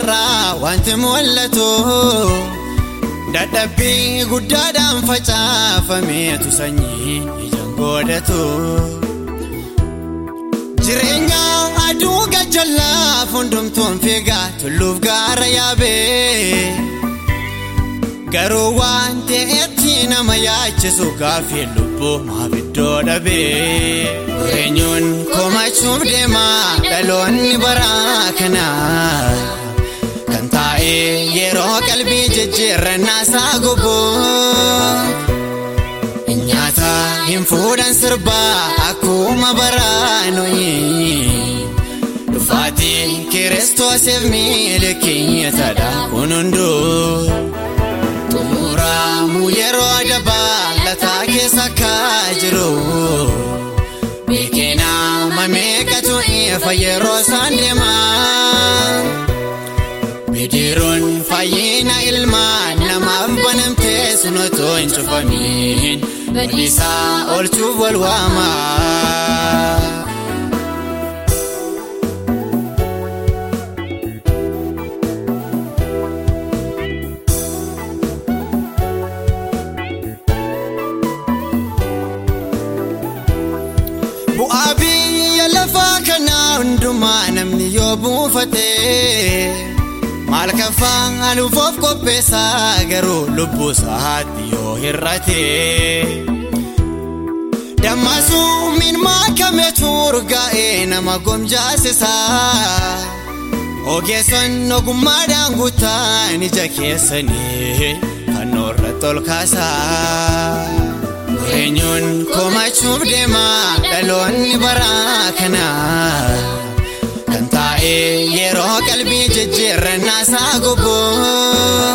kanarraa wanti mul'atu dadhabbii guddaadhaan facaafameetu sanyii ijaan godhatu jireenya aduu gajjallaa hundumtuun fiigaa tulluuf gaara yaabee garuu waan ta'etti nama yaachisu gaaffii lubbuu maaf iddoo dhabee eenyuun komachuuf deema dhaloonni bara kanaa. ittiin fuudhan sirbaa akkuma baraanooyi. Dhufaatiin kiristoosiif miila keenyatadha kun hunduu. Xumuramu yeroo adabaa lataa keessa akka jiru. Beekenaa mameeqatu ifa yeroo isaan deemaa. keessan otoo hin cufamiin bal'isaa oolchuuf wal waamaa. Bu'aa biyya lafaa kanaa hundumaa namni yoo buufatee. Halkan aluufoof qopheessaa garuu lubbuu sa'aatii yoo hir'ate. Dammaasuu minmaa kametu urgaa'ee nama gomjaasisa. Ogeesson ogummaa daanguutaan ija keessanii kan irratti ol kaasaa. Eenyuun komachuuf deemaa dhaloonni bara kanaa. gobboo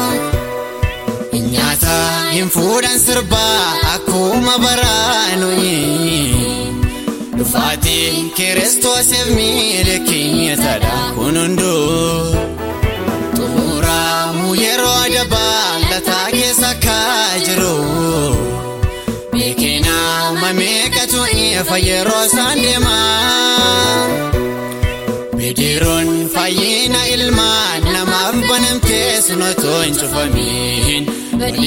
nyaata hin fuudhan sirbaa akkuma baraanuun dhufaatiin kiristoosiif miila keenyataadha kun hunduu xumuramu yeroo adabaa lataa keessa kaa jiru beekenaa mameeqatu ifa yeroo isaan deemaa. baay'ina ilmaan namaaf banamtee sunotoo hin cufamiin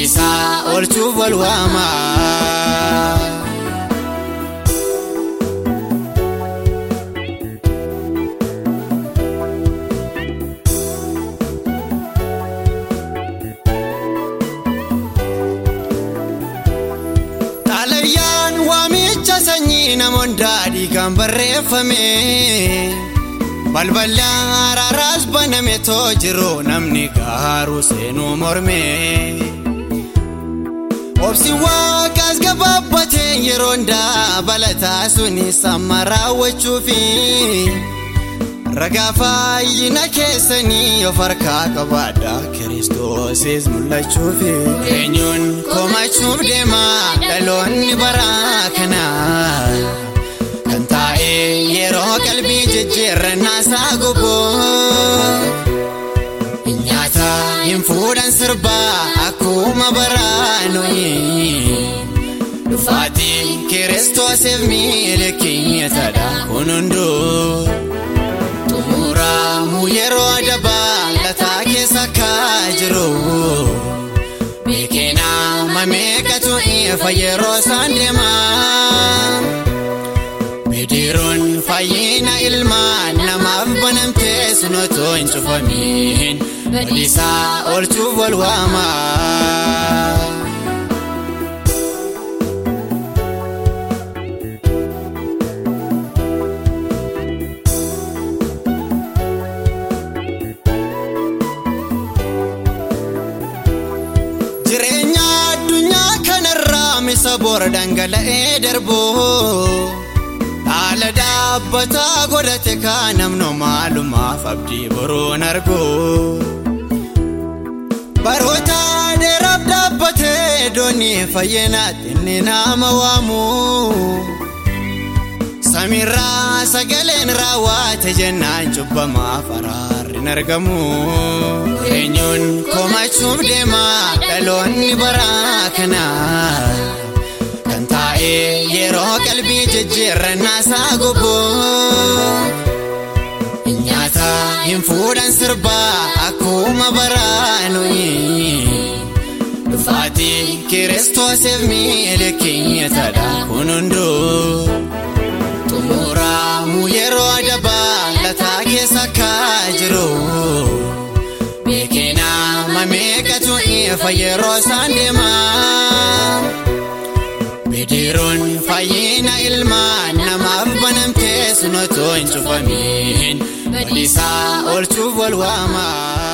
isaa oolchuuf wal waamaa. Xaalayyaan waamicha sanyii namoonni daadhii kan barreeffame. balballaan araaraas baname too jiru namni gaaruu seenuu mormee. Obsi waaqaas gabaabbatee yeroon dabalataa suni samma raawwachuufi ragaa fayyina keessanii of harkaa qabaadha kiristoosiis mul'achuufi. Eenyuun komachuuf deema dhaloonni bara. Hir'annaa isaa gubboo nyaata hin fuudhan sirbaa akkuma baraanuu. Dhufaatiin kiristoosiif miila keenyatadha kun hunduu xumuramu yeroo adabaa lataa keessa akka jiru beekenaa mameeqatu ifa yeroo isaan deemaa bidiruun fayyina ilmaa. keessan otoo hin cufamiin bal'isaa oolchuuf wal waamaa. jireenyaa addunyaa kana raamisa boora dhangala'ee darboo. Haala dhaabbataa godhate kaanamno maalumaaf abdii boroon argu. Baroota dheeraaf dhaabbatee doonii fayyinaatti inni nama waamu. Samiirraa sagaleen raawwate jennaan cubbamaaf araarri argamu. Eenyuun komachuuf deema dhaloonni bara kanaa kan taa'ee. yeroo qalbii jijjiirannaa isaa gubboo nyaata hin fuudhan sirbaa akkuma baraanu dhufaati kiristoosiif miila keenyatadha kun hunduu xumuramu yeroo adabaa lataa keessa kaa jiru. fayyaroo isaan deemaa bidiroon fayyina ilmaa namaaf banamtee sun otoo hin cufamiin badiisaa waamaa.